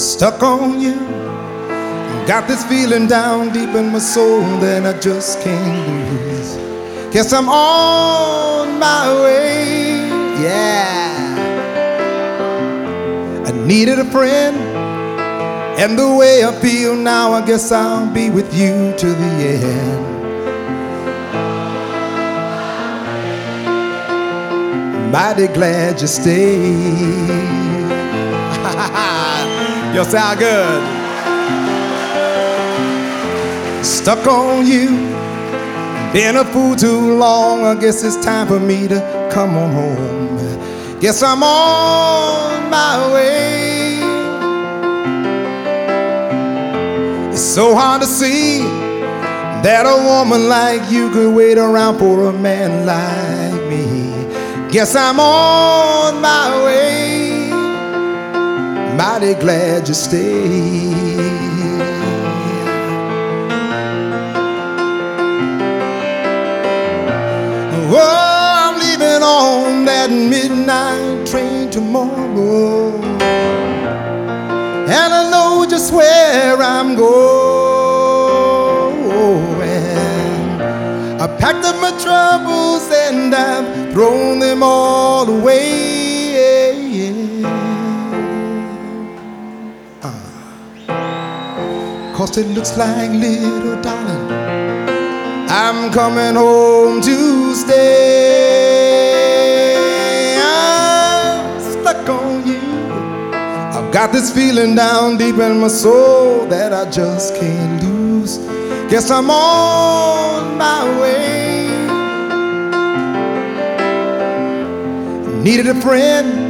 stuck on you. Got this feeling down deep in my soul that I just can't lose. Guess I'm on my way. Yeah. I needed a friend, and the way I feel now, I guess I'll be with you to the end. Mighty glad you stayed. you sound good. Stuck on you. Been a fool too long. I guess it's time for me to come on home. Guess I'm on my way. It's so hard to see that a woman like you could wait around for a man like me. Guess I'm on my way. Mighty glad you stayed. Oh, I'm leaving on that midnight train tomorrow. And I know just where I'm going. I packed up my troubles and I've thrown them all away. Cause it looks like little darling. I'm coming home to stay. I'm stuck on you. I've got this feeling down deep in my soul that I just can't lose. Guess I'm on my way. Needed a friend,